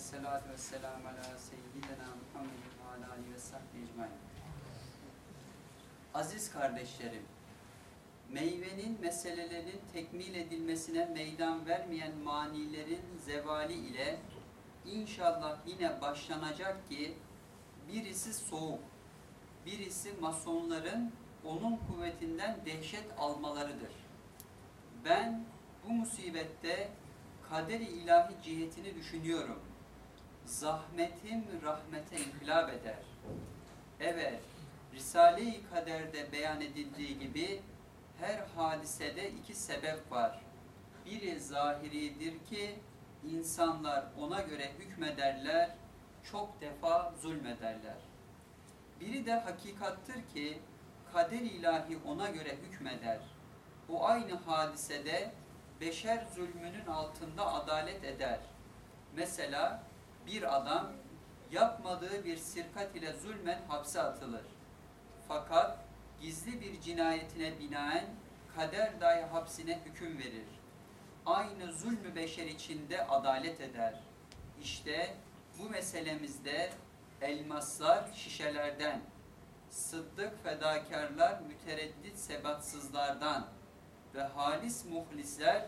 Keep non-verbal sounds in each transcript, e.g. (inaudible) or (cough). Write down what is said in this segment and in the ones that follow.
Esselatu vesselamu ala seyyidina Muhammedin ve ala alihi ve sahbihi ecmain. Aziz kardeşlerim, meyvenin meselelerin tekmil edilmesine meydan vermeyen manilerin zevali ile inşallah yine başlanacak ki birisi soğuk, birisi masonların onun kuvvetinden dehşet almalarıdır. Ben bu musibette kader-i ilahi cihetini düşünüyorum. Zahmetim rahmete inkılap eder. Evet, Risale-i Kader'de beyan edildiği gibi her hadisede iki sebep var. Biri zahiridir ki insanlar ona göre hükmederler, çok defa zulmederler. Biri de hakikattır ki kader ilahi ona göre hükmeder. Bu aynı hadisede beşer zulmünün altında adalet eder. Mesela bir adam yapmadığı bir sirkat ile zulmen hapse atılır. Fakat gizli bir cinayetine binaen kader dahi hapsine hüküm verir. Aynı zulmü beşer içinde adalet eder. İşte bu meselemizde elmaslar şişelerden, sıddık fedakarlar mütereddit sebatsızlardan ve halis muhlisler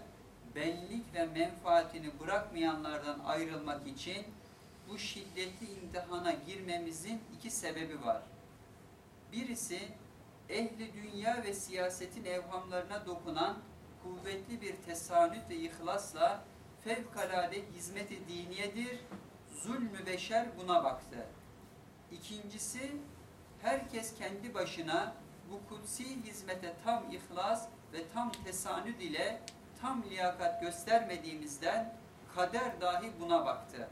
benlik ve menfaatini bırakmayanlardan ayrılmak için bu şiddetli imtihana girmemizin iki sebebi var. Birisi ehli dünya ve siyasetin evhamlarına dokunan kuvvetli bir tesanüt ve ihlasla fevkalade hizmeti diniyedir. Zulmü beşer buna baktı. İkincisi herkes kendi başına bu kutsi hizmete tam ihlas ve tam tesanüd ile tam liyakat göstermediğimizden kader dahi buna baktı.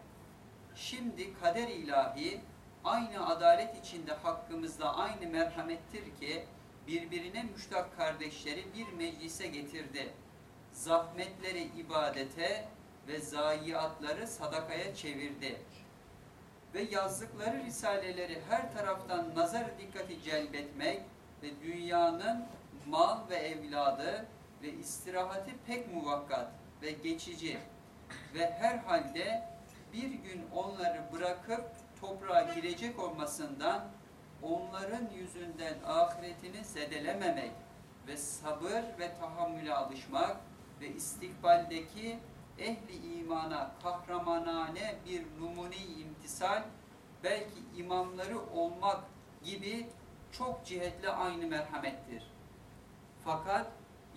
Şimdi kader ilahi aynı adalet içinde hakkımızda aynı merhamettir ki birbirine müştak kardeşleri bir meclise getirdi. Zahmetleri ibadete ve zayiatları sadakaya çevirdi. Ve yazdıkları risaleleri her taraftan nazar dikkati celbetmek ve dünyanın mal ve evladı ve istirahati pek muvakkat ve geçici ve herhalde bir gün onları bırakıp toprağa girecek olmasından onların yüzünden ahiretini zedelememek ve sabır ve tahammüle alışmak ve istikbaldeki ehli imana kahramanane bir numune imtisal belki imamları olmak gibi çok cihetle aynı merhamettir. Fakat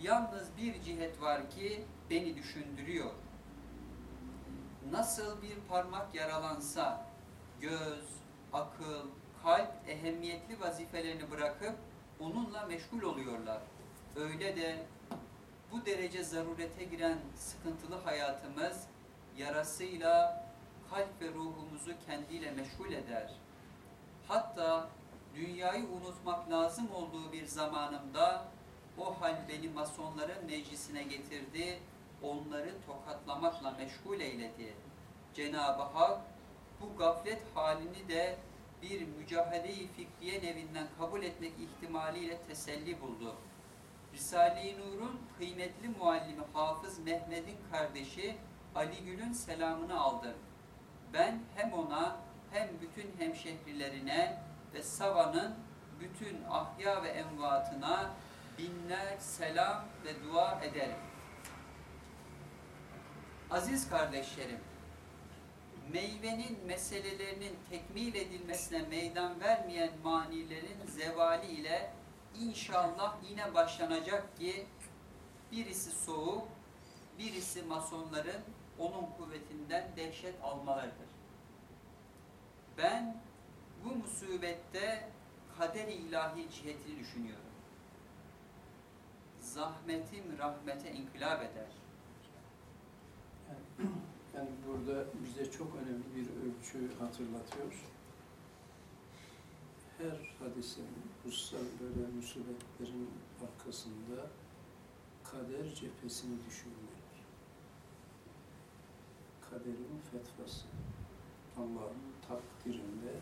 yalnız bir cihet var ki beni düşündürüyor. Nasıl bir parmak yaralansa göz, akıl, kalp ehemmiyetli vazifelerini bırakıp onunla meşgul oluyorlar. Öyle de bu derece zarurete giren sıkıntılı hayatımız yarasıyla kalp ve ruhumuzu kendiyle meşgul eder. Hatta dünyayı unutmak lazım olduğu bir zamanımda o hal beni masonların meclisine getirdi, onları tokatlamakla meşgul eyledi. Cenab-ı Hak bu gaflet halini de bir mücahede-i fikriye nevinden kabul etmek ihtimaliyle teselli buldu. Risale-i Nur'un kıymetli muallimi Hafız Mehmet'in kardeşi Ali Gül'ün selamını aldım. Ben hem ona hem bütün hemşehrilerine ve Sava'nın bütün ahya ve envatına binler selam ve dua ederim. Aziz kardeşlerim, meyvenin meselelerinin tekmil edilmesine meydan vermeyen manilerin zevali ile inşallah yine başlanacak ki birisi soğuk, birisi masonların onun kuvvetinden dehşet almalarıdır. Ben bu musibette kader-i ilahi cihetini düşünüyorum. Zahmetim rahmete inkılap eder. Yani, burada bize çok önemli bir ölçü hatırlatıyor. Her hadisenin, hususan böyle musibetlerin arkasında kader cephesini düşünmek. Kaderin fetvası. Allah'ın takdirinde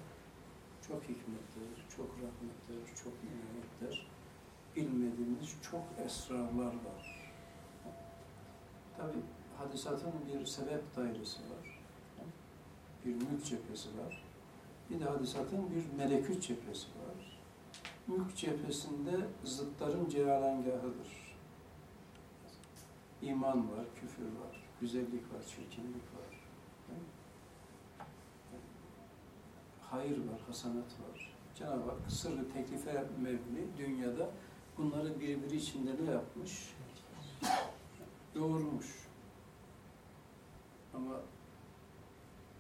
çok hikmetler, çok rahmetler, çok inayetler, bilmediğimiz çok esrarlar var. Tabi hadisatın bir sebep dairesi var. bir mülk cephesi var. Bir de hadisatın bir melekut cephesi var. Mülk cephesinde zıtların celalengahıdır. İman var, küfür var, güzellik var, çirkinlik var. Hayır var, hasanat var. Cenab-ı Hak sırrı teklife mevni dünyada bunları birbiri içinde ne yapmış? Doğurmuş. Ama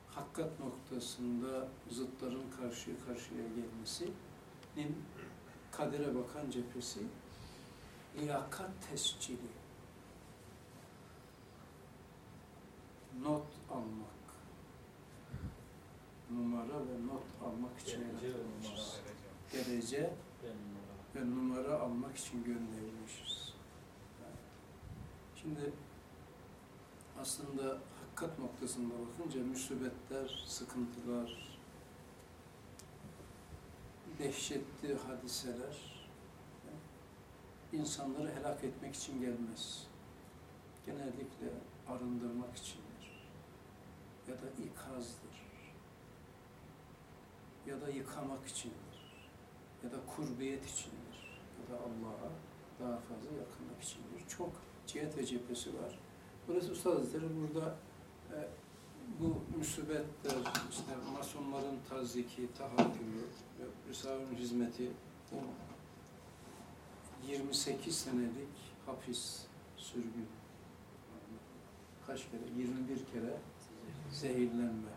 hakikat noktasında zıtların karşı karşıya gelmesinin kadere bakan cephesi liyakat tescili. Not almak. Numara ve not almak için yaratılmışız. Derece ve numara almak için gönderilmişiz. Şimdi aslında hakikat noktasında bakınca musibetler, sıkıntılar, dehşetli hadiseler insanları helak etmek için gelmez. Genellikle arındırmak içindir. Ya da ikazdır. Ya da yıkamak içindir. Ya da kurbiyet içindir. Ya da Allah'a daha fazla yakınlık içindir. Çok cihet ve cephesi var. Burası Usta Hazretleri burada bu musibetler, işte masonların taziki, tahakkümü, Risale'nin hizmeti, bu 28 senelik hapis, sürgün, kaç kere, 21 kere zehirlenme.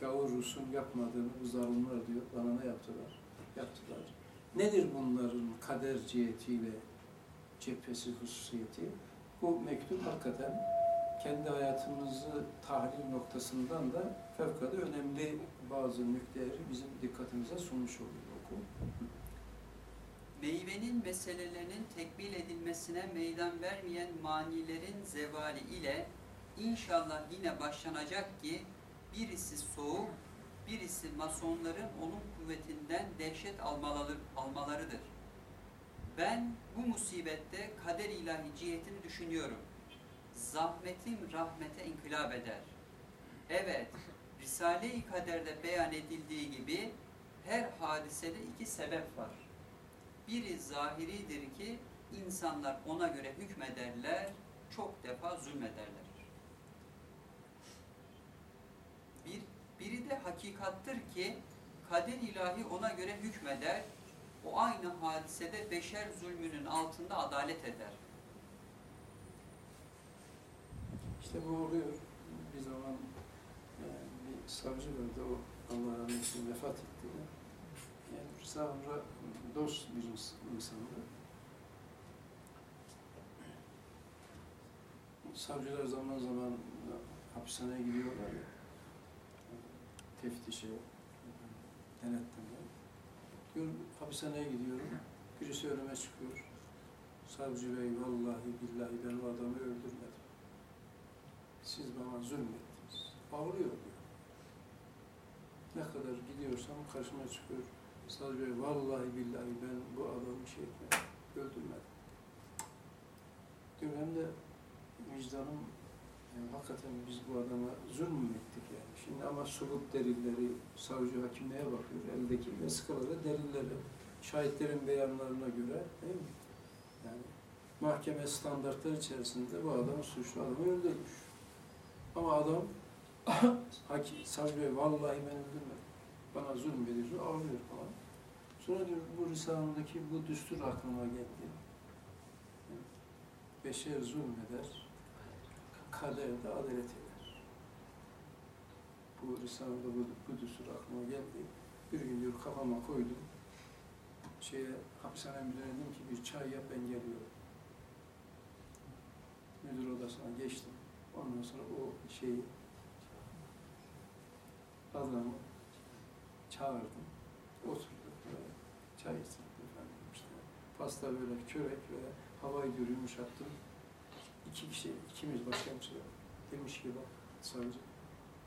Gavur Rus'un yapmadığını bu zalimler diyor, bana ne yaptılar? Yaptılar. Nedir bunların kader cihetiyle cephesi, hususiyeti? Bu mektup hakikaten kendi hayatımızı tahlil noktasından da fevkalade önemli bazı nükleleri bizim dikkatimize sunmuş oluyor oku. Meyvenin meselelerinin tekmil edilmesine meydan vermeyen manilerin zevali ile inşallah yine başlanacak ki birisi soğuk, birisi masonların onun kuvvetinden dehşet almaları, almalarıdır. Ben bu musibette kader ilahi cihetini düşünüyorum. Zahmetim rahmete inkılap eder. Evet, Risale-i Kader'de beyan edildiği gibi her hadisede iki sebep var. Biri zahiridir ki insanlar ona göre hükmederler, çok defa zulmederler. Bir, biri de hakikattır ki kader ilahi ona göre hükmeder, o aynı hadisede beşer zulmünün altında adalet eder. Bu oluyor. Bir zaman e, bir savcı vardı, o Allah rahmet eylesin vefat etti. Yani Rıza dost bir ins- insandı. Savcılar zaman zaman hapishaneye gidiyorlar ya, teftişe, denetleme. Diyor, hapishaneye gidiyorum, birisi önüme çıkıyor. Savcı bey, vallahi billahi ben o adamı öldürmedim. Siz bana zulmettiniz. Ağlıyor diyor. Ne kadar gidiyorsam karşıma çıkıyor. Bey, vallahi billahi ben bu adamı şey etmedim, öldürmedim. Diyor hem de vicdanım yani hakikaten biz bu adama zulm mü ettik yani. Şimdi ama subut delilleri, savcı hakimliğe bakıyor. Eldeki vesikaları, delilleri, şahitlerin beyanlarına göre değil mi? Yani mahkeme standartları içerisinde bu adam suçlu adamı öldürmüş. Ama adam (laughs) hakim, savcı bey vallahi ben öldürmedim. Bana zulm ediyor, ağlıyor falan. Sonra diyor bu Risale'deki bu düstur aklıma geldi. Beşer zulmeder, kader de adalet eder. Bu Risale'de bu, bu düstur aklıma geldi. Bir gün diyor kafama koydum. Şeye, hapishane müdürüne dedim ki bir çay yap ben geliyorum. Müdür odasına geçtim. Ondan sonra o şeyi adamı çağırdım. Oturduk böyle çay içtik efendim işte. Pasta böyle çörek ve havayı diyor yumuşattım. İki kişi, ikimiz kimse yok. Demiş ki bak savcı,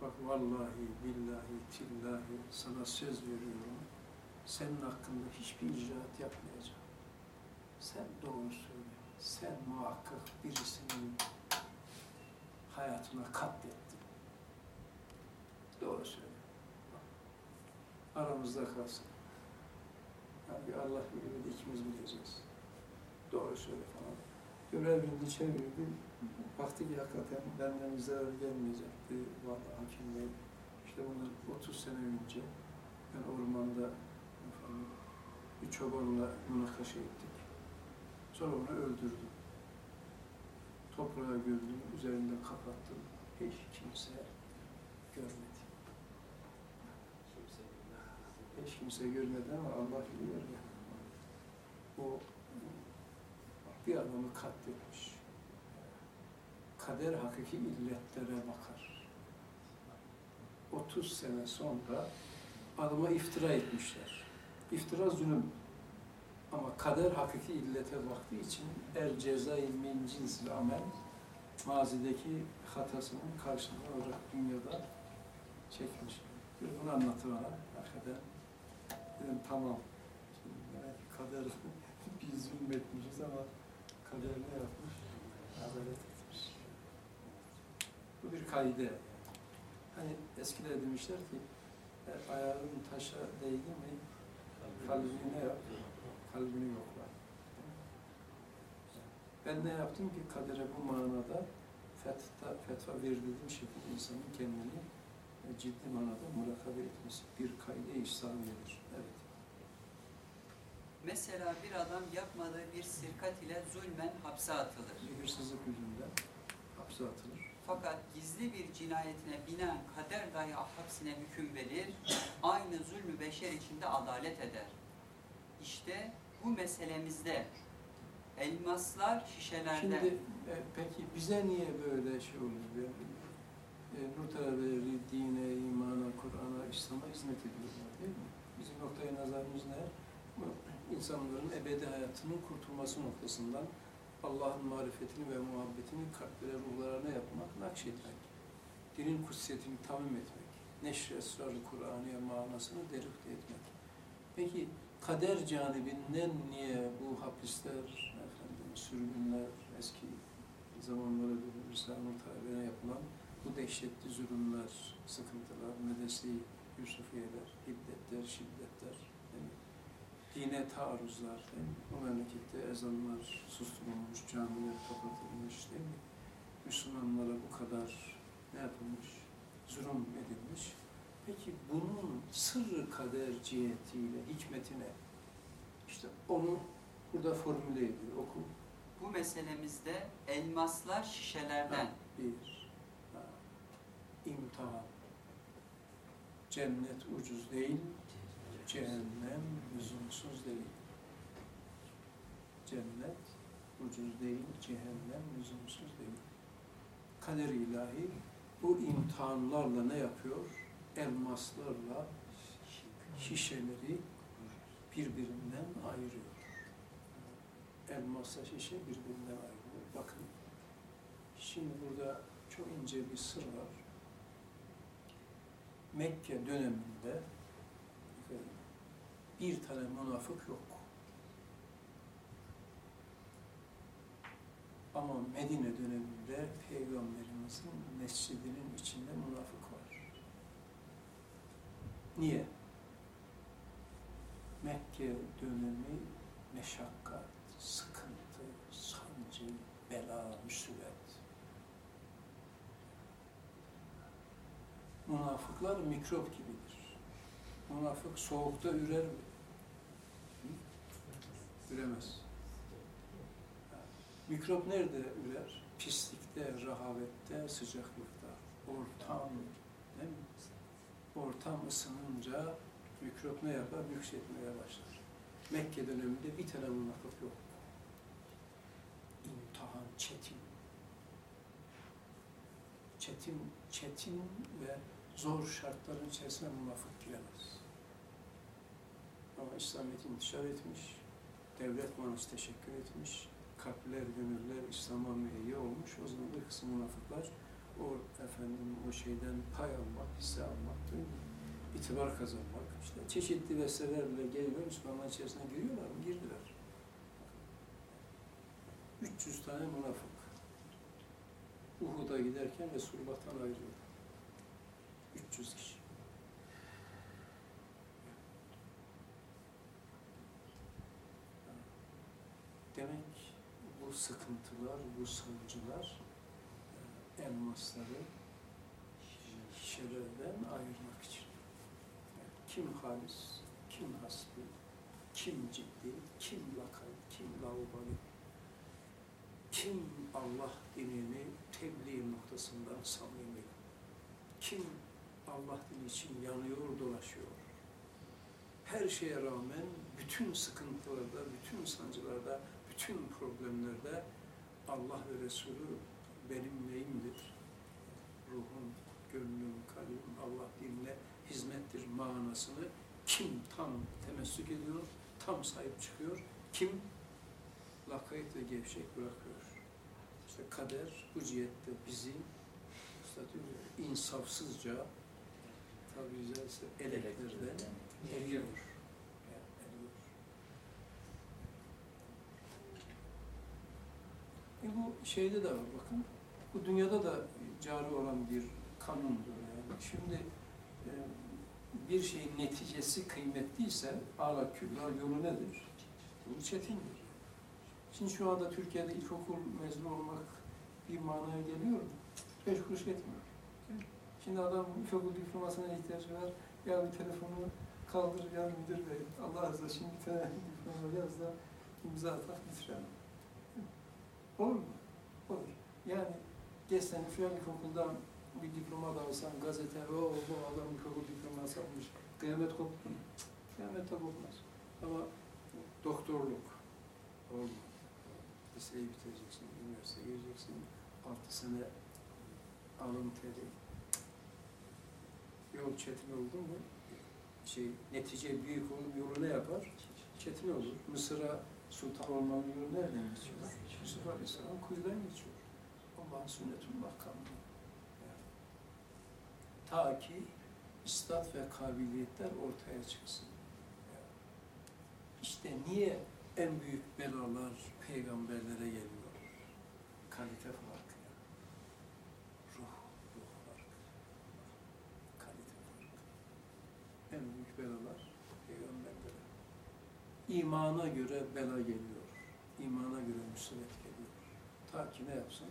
bak vallahi billahi tillahi sana söz veriyorum. Senin hakkında hiçbir icraat yapmayacağım. Sen doğru söyle. Sen muhakkak birisinin hayatına katlettin. Doğru söyle. Aramızda kalsın. Yani Allah bilir, ikimiz bileceğiz. Doğru söyle falan. Görevini çevirdi. Baktı ki hakikaten benden bir zarar gelmeyecekti. Vallahi hakim bey. İşte bundan 30 sene önce ben ormanda efendim, bir çobanla münakaşa ettik. Sonra onu öldürdüm. Toprağa gömdüm, üzerinde kapattım. Hiç kimse görmedi. Hiç kimse görmedi ama Allah biliyor ya. O bir adamı katletmiş. Kader hakiki illetlere bakar. 30 sene sonra adama iftira etmişler. İftira zulüm. Ama kader hakiki illete baktığı için el cezai min cinsil amel mazideki hatasının karşılığını olarak dünyada çekmiş. Bunu anlattı bana. Hakikaten dedim tamam. Şimdi demek ki kader (laughs) biz zulmetmişiz ama kader ne yapmış? Adalet etmiş. Bu bir kaide. Hani eskiler demişler ki e, ayağın taşa değdi mi kalbini ne yap? Kalbini yokla. Ben ne yaptım ki kadere bu manada fetva, fetva verildiğim şekilde insanın kendini e, ciddi manada murakabe etmesi bir kaide İslamiyedir. Evet. Mesela bir adam yapmadığı bir sirkat ile zulmen hapse atılır. Bir hırsızlık yüzünden hapse atılır. Fakat gizli bir cinayetine binaen kader dahi hapsine hüküm verir, aynı zulmü beşer içinde adalet eder. İşte bu meselemizde elmaslar şişelerde Şimdi e, peki bize niye böyle şey oluyor? Yani, e, nur talebeleri dine, imana, Kur'an'a, İslam'a hizmet ediyorlar değil mi? Bizim noktaya nazarımız ne? İnsanların ebedi hayatının kurtulması noktasından Allah'ın marifetini ve muhabbetini kalplere, ruhlarına yapmak, nakşetmek. Dinin kutsiyetini tamim etmek. Neşr esrarı Kur'an'ya manasını derifte etmek. Peki kader canibinden niye bu hapisler, efendim, sürgünler, eski zamanlara dönülürse muhtemelen yapılan bu dehşetli zulümler, sıkıntılar, medesi Yusufiyeler, hiddetler, şiddetler, mi? dine taarruzlar, mi? bu memlekette ezanlar susturulmuş, camiler kapatılmış, değil mi? Müslümanlara bu kadar ne yapılmış? Zulüm edilmiş. Peki bunun sırrı kader cihetiyle, hikmetine, işte onu burada formüle ediyor, oku. bu meselemizde elmaslar şişelerden Bir, ha, imtihan. Cennet ucuz değil, cehennem lüzumsuz değil. Cennet ucuz değil, cehennem lüzumsuz değil. Kader ilahi bu imtihanlarla ne yapıyor? Elmaslarla şişeleri birbirinden ayırıyor. Elmasla şişe birbirinden ayrılıyor. Bakın, şimdi burada çok ince bir sır var. Mekke döneminde bir tane münafık yok. Ama Medine döneminde Peygamberimizin mescidinin içinde münafık. Niye? Mekke dönemi meşakkat, sıkıntı, sancı, bela, musibet. Münafıklar mikrop gibidir. Münafık soğukta ürer mi? Hı? Üremez. Mikrop nerede ürer? Pislikte, rahavette, sıcaklıkta. Ortam, değil mi? Ortam ısınınca mikrop ne yapar? Yükseltmeye başlar. Mekke döneminde bir tane münafık yok. İmtihan çetin. Çetin, çetin ve zor şartların içerisine münafık giremez. Ama İslamiyet intişar etmiş, devlet manası teşekkür etmiş, kalpler, gönüller İslam'a müheyya olmuş. O zaman bir kısım münafıklar o efendim o şeyden pay almak, hisse almak, itibar kazanmak, işte çeşitli vesilelerle geliyor, Müslümanların içerisine giriyorlar mı? Girdiler. 300 tane münafık. Uhud'a giderken ve Resulullah'tan ayrıldı. 300 kişi. Demek bu sıkıntılar, bu sancılar elmasları şişelerden ayırmak için. Yani kim halis, kim hasbi, kim ciddi, kim lakay, kim laubali, kim Allah dinini tebliğ noktasından samimi, kim Allah dini için yanıyor, dolaşıyor. Her şeye rağmen bütün sıkıntılarda, bütün sancılarda, bütün problemlerde Allah ve Resulü benim neyimdir? Ruhum, gönlüm, kalbim Allah dinine hizmettir manasını kim tam temessük ediyor, tam sahip çıkıyor, kim lakayt ve gevşek bırakıyor. İşte kader bu cihette bizi insafsızca tabi caizse eleklerden eriyor. Yani eriyor. E bu şeyde de var bakın. Bu dünyada da cari olan bir kanundur yani. Şimdi e, bir şeyin neticesi kıymetliyse ala küllar yolu nedir? Yolu çetindir. Şimdi şu anda Türkiye'de ilkokul mezunu olmak bir manaya geliyor mu? Beş kuruş etmiyor. Şimdi adam ilkokul diplomasına ihtiyacı var. Ya bir telefonu kaldır ya müdür bey. Allah razı olsun bir tane (laughs) diploma yaz da imza atak bitirelim. Olur mu? Olur. Yani geç sene filan ilkokuldan bir diploma da alsan gazete, o bu adam ilkokul diploması almış. Kıyamet koptu mu? Kıyamet de kopmaz. Ama doktorluk olma. Liseyi bitireceksin, üniversiteye gireceksin. Altı sene alın teri. Yol çetin oldu mu? Şey, netice büyük olur, yolu ne yapar? Çetin olur. Mısır'a sultan olmanın yolu nereden geçiyor? Yusuf Aleyhisselam kuyudan geçiyor. Allah'ın sünnetullah kanunu. Yani. Ta ki istat ve kabiliyetler ortaya çıksın. Yani. İşte niye en büyük belalar peygamberlere geliyor? Kalite farkı. ya. Ruh, ruh farkı. Kalite farkı. En büyük belalar peygamberlere. İmana göre bela geliyor. İmana göre musibet geliyor. Ta ki ne yapsın?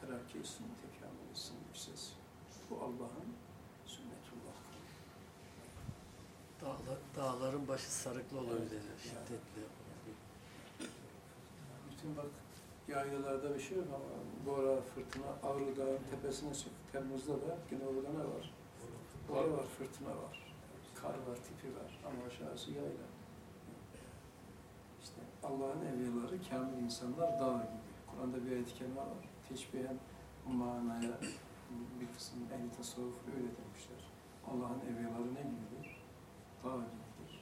Terakki etsin, tekamül etsin, yükselsin. Bu Allah'ın sünnetullah. Dağlar, dağların başı sarıklı olabilir, şiddetli. Bütün bak yaylalarda bir şey yok ama Bora, fırtına, Ağrı Dağı'nın tepesine çık. Temmuz'da da yine orada ne var? Bora var, fırtına var. Kar var, tipi var ama aşağısı yayla. Allah'ın evliyaları kamil insanlar dağ gibi. Kur'an'da bir ayet-i kerime var. Teşbihen manaya bir kısım ehli tasavvuf öyle demişler. Allah'ın evliyaları ne gibidir? Dağ gibidir.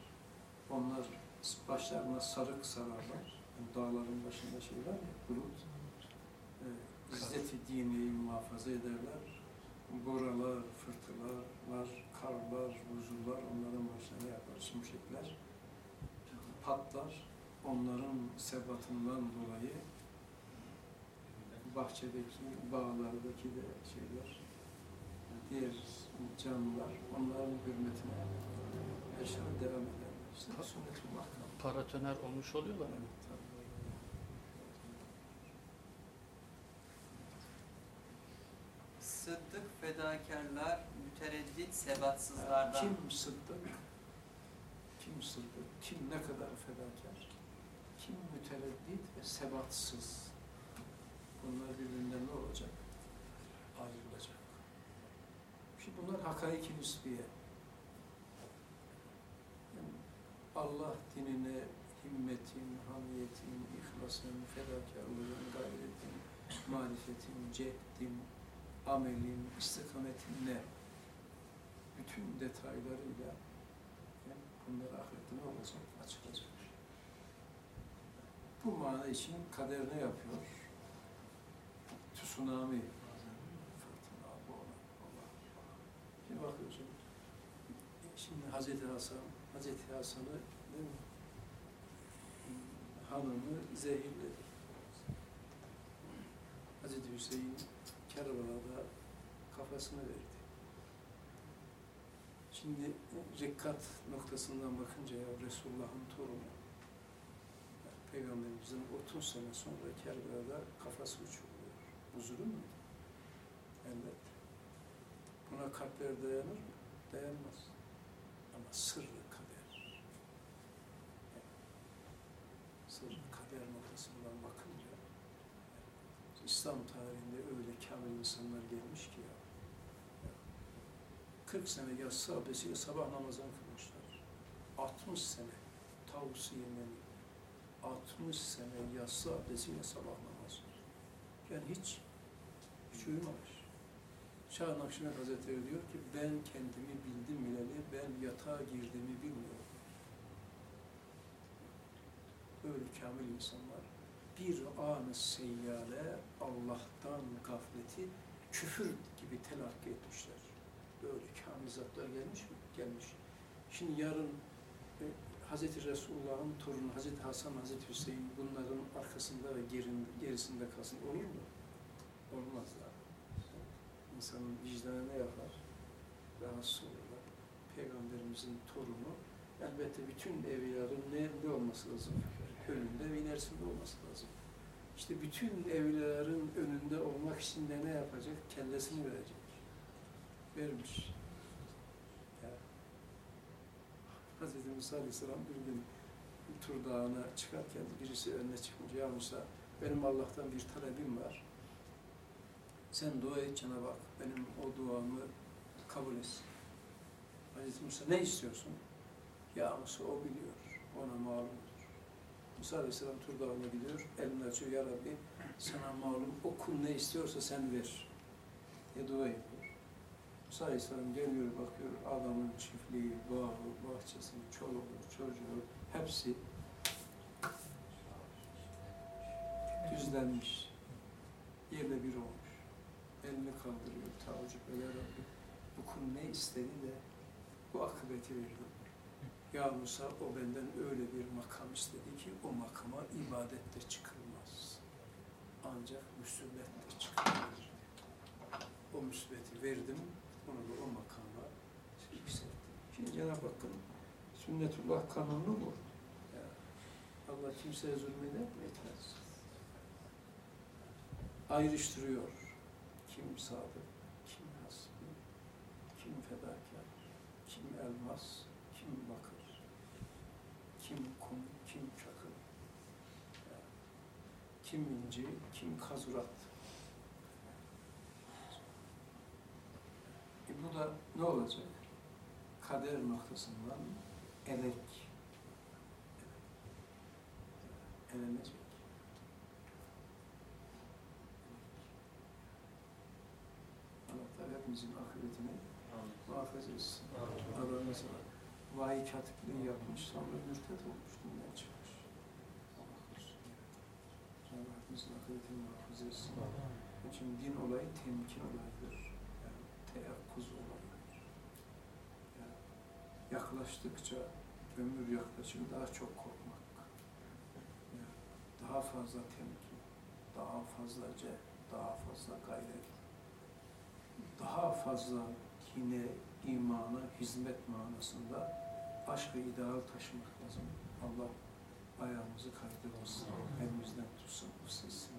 Onlar başlarına sarık sararlar. Yani dağların başında şey var ya, bulut. Ee, İzzeti dini muhafaza ederler. Boralar, fırtınalar, karlar, buzullar onların ne yapar? Şimşekler patlar. Onların sebatından dolayı bahçedeki, bağlardaki de şeyler, diğer canlılar onların hürmetine yaşar devam ederler. İşte sünnetullah. Paratoner olmuş oluyorlar. Evet, tabii. Sıddık fedakarlar, mütereddit sebatsızlardan. Kim sıddık? Kim sıddık? Kim ne kadar fedakar? Kim mütereddit ve sebatsız? Bunlar birbirinden ne olacak? Ayrılacak. Şimdi bunlar hakaiki nisbiye. Allah dinine himmetin, hamiyetin, ihlasın, fedakarlığın, gayretin, marifetin, cehdin, amelin, istikametin ne? Bütün detaylarıyla yani bunlar ahirette ne olacak? Açılacak. Bu mana için kader ne yapıyor? Tsunami bazen fırtına, boğulan, Allah. Şimdi bakıyorsun, şimdi Hazreti Hasan, Hazreti Hasan'ı değil mi? hanımı zehirledi. Hazreti Hüseyin Kerbela'da kafasını verdi. Şimdi rikkat noktasından bakınca ya Resulullah'ın torunu, Peygamberimizin 30 sene sonra Kerbela'da kafası uçuruluyor. Bu zulüm mü? Elbette. Buna kalpler dayanır mı? Dayanmaz. Ama sırrı kader. Sırrı kader noktasından bakınca İslam tarihinde öyle kamil insanlar gelmiş ki ya. 40 sene yatsı abdestiyle sabah namazını kılmışlar. 60 sene tavsiye yemeni. 60 sene yatsı abdestiyle sabah namazı. Yani hiç, hiç uyumamış. Şah Nakşibend Hazretleri diyor ki ben kendimi bildim bileli ben yatağa girdiğimi bilmiyorum. Böyle kamil insanlar bir anı seyyale Allah'tan gafleti küfür gibi telakki etmişler. Böyle kamil zatlar gelmiş mi? Gelmiş. Şimdi yarın Hazreti Resulullah'ın torunu Hazreti Hasan, Hazreti Hüseyin bunların arkasında ve gerin, gerisinde kalsın olur mu? Olmaz da. İnsanın vicdanı ne yapar? Rahatsız olurlar. Peygamberimizin torunu elbette bütün evliyaların ne, ne olması lazım? Önünde ve ilerisinde olması lazım. İşte bütün evliyaların önünde olmak için de ne yapacak? Kellesini verecek. Vermiş. Ya. Hazreti Musa Aleyhisselam bir gün Tur Dağı'na çıkarken birisi önüne çıkmış. Ya Musa benim Allah'tan bir talebim var. Sen dua et Cenab-ı Hak. Benim o duamı kabul etsin. Hazreti Musa ne istiyorsun? Ya Musa o biliyor. Ona malumdur. Musa Aleyhisselam Tur Dağı'na gidiyor. Elini açıyor. Ya Rabbi sana malum o kul ne istiyorsa sen ver. diye dua ediyor. Aleyhisselam geliyor bakıyor adamın çiftliği, bağı, bahçesi, çoluğu, çocuğu hepsi düzlenmiş. Yerle bir olmuş. Elini kaldırıyor, tavcı böyle Rabbi. Bu kul ne istedi de bu akıbeti verdi. Ya Musa o benden öyle bir makam istedi ki o makama ibadette çıkılmaz. Ancak müsibette çıkılır. O müsbeti verdim, onu da o makama yükselttim. Şimdi Cenab-ı Hakk'ın sünnetullah kanunu bu. Ya, Allah kimseye zulmeder mi? Etmez. Ayrıştırıyor. Kim sadık, kim hasbi, kim fedakar, kim elmas, kim bakır, kim kum, kim çakır, kim inci, kim kazurat. Da ne olacak? Kader noktasından elek, elenecek. Allah Teala hepimizin ahiretini muhafaza etsin. Adam mesela vahiy katipliği yapmış, sonra mürtet olmuş, dinden çıkmış. Allah korusun. Cenab-ı Hak hepimizin ahiretini muhafaza etsin. Onun için din olayı temkin olayıdır. Yani teyakkuz olayıdır. Yaklaştıkça, ömür yaklaşık daha çok korkmak. Daha fazla temkin, daha fazla cehd, daha fazla gayret, daha fazla yine imana, hizmet manasında aşk ve ideal taşımak lazım. Allah ayağımızı kaydırmasın, elimizden tutsun, ufsizsin.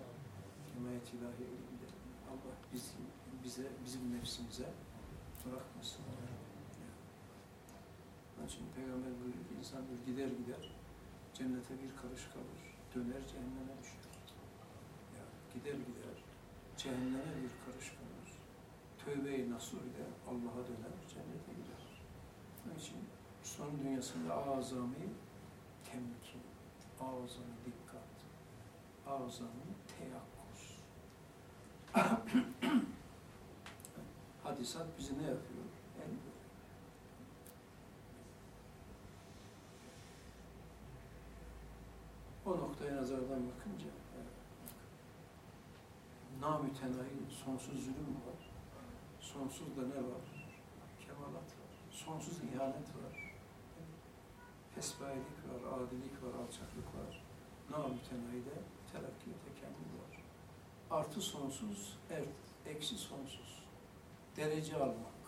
Himayet ilahi elinde. Allah bizim, bize, bizim nefsimize bırakmasın. Onun için Peygamber buyuruyor ki insan gider gider, cennete bir karış kalır, döner cehenneme düşer. Ya, gider gider, cehenneme bir karış kalır. Tövbe-i nasuh ile Allah'a döner, cennete gider. Onun için son dünyasında azami temkin, azami dikkat, azami teyakkuz. (coughs) Hadisat bizi ne yapıyor? El böyle. O noktaya nazardan bakınca evet, namütenahi sonsuz zulüm var. Sonsuz da ne var? Kemalat var. Sonsuz ihanet var. Fesbailik var, adilik var, alçaklık var. Namütenahi de terakki ve tekemmül var. Artı sonsuz, er, eksi sonsuz. Derece almak.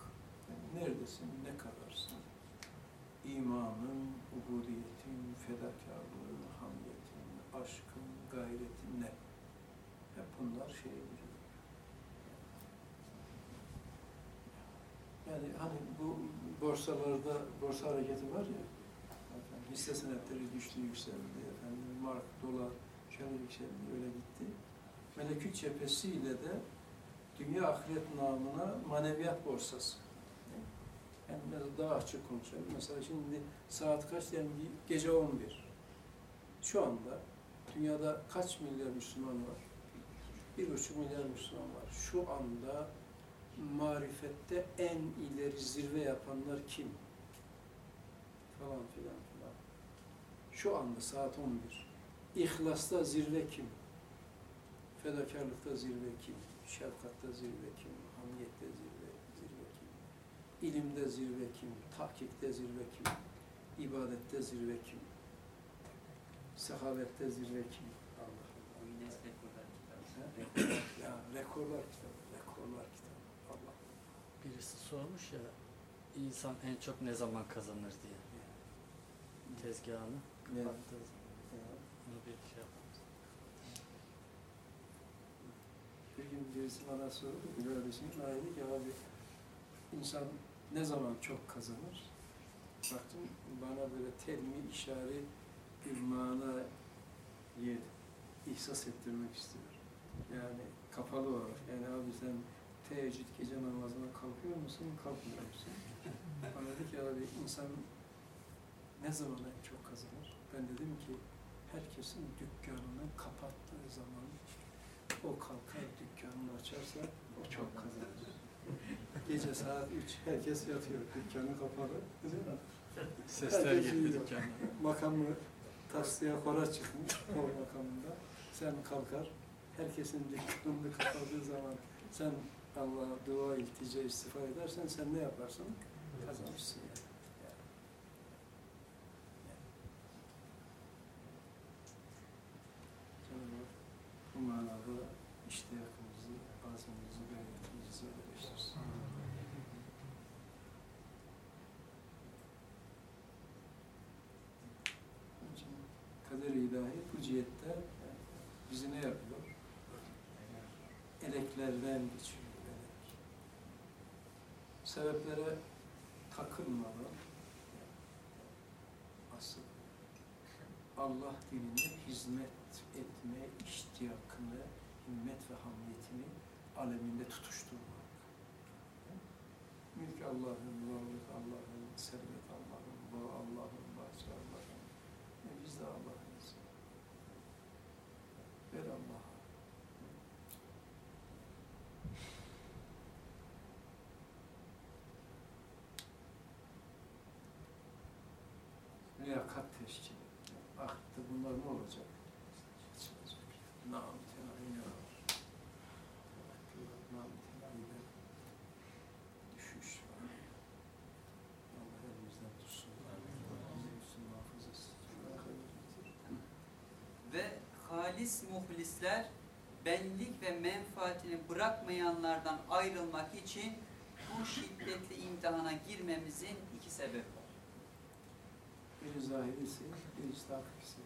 Yani neredesin, ne kadarsın? İmanın, ubudiyetin, fedakarlığın, aşkın, gayretin ne? Hep bunlar şey Yani hani bu borsalarda borsa hareketi var ya, efendim, hisse senetleri düştü, yükseldi, efendim, mark, dolar şöyle yükseldi, öyle gitti. Melekut cephesiyle de dünya ahiret namına maneviyat borsası. Yani biraz daha açık konuşalım. Mesela şimdi saat kaç? Yani gece 11. Şu anda dünyada kaç milyar Müslüman var? Bir buçuk milyar Müslüman var. Şu anda marifette en ileri zirve yapanlar kim? Falan filan filan. Şu anda saat 11. İhlasta zirve kim? Fedakarlıkta zirve kim? Şefkatte zirve kim? Hamiyette zirve, zirve kim? İlimde zirve kim? Tahkikte zirve kim? İbadette zirve kim? Sehavette zirve kim? Allah Rekorlar kitabı. Ya rekorlar kitabı, rekorlar kitabı. Allah. Birisi sormuş ya insan en çok ne zaman kazanır diye. Tezgahını zaman. Ya. Bunu bir şey yapalım. Bir gün birisi bana sordu, bir kardeşim bana dedi ki abi insan ne zaman çok kazanır? Baktım bana böyle telmi işari bir manayı ihsas ettirmek istiyor. Yani kapalı olarak. Yani abi sen teheccüd gece namazına kalkıyor musun, kalkmıyor musun? Bana dedi ki abi insan ne zaman en çok kazanır? Ben dedim ki herkesin dükkanını kapattığı zaman o kalkar dükkanını açarsa o çok kazanır. Gece saat 3 herkes yatıyor, dükkanı kapalı. Sesler uyuyor. dükkanlara. Makamı tasdiye kora çıkmış o makamında. Sen kalkar, herkesin dükkanını kapadığı zaman sen Allah'a dua, iltica, istifa edersen sen ne yaparsın? Kazanırsın yani. Yani. Bu manada iştiyakımızı, azmimizi, gayretimizi birleştirsin. Onun için kader-i ilahi bu cihette bizi ne yapıyor? Eleklerden geçiyor. Elek. Sebeplere takılmadan asıl Allah dinine hizmet etme iştiyakını, himmet ve hamiyetini aleminde tutuşturmak. Mülk Allah'ın, varlık Allah'ın, servet Allah'ın, bağ Allah'ın, bahçe Allah'ın. E biz de Allah'ınız. Ver Allah'a. Liyakat teşkil et. Ahirette bunlar ne olacak? Nam tenayi var? Nam tenayide düşüş var. Allah elimizden tutsun. Tutsun, muhafaza etsin. Ve halis muhlisler benlik ve menfaatini bırakmayanlardan ayrılmak için bu şiddetli imtihana girmemizin iki sebebi var. Biri zahirisi, birisi de hakikisi.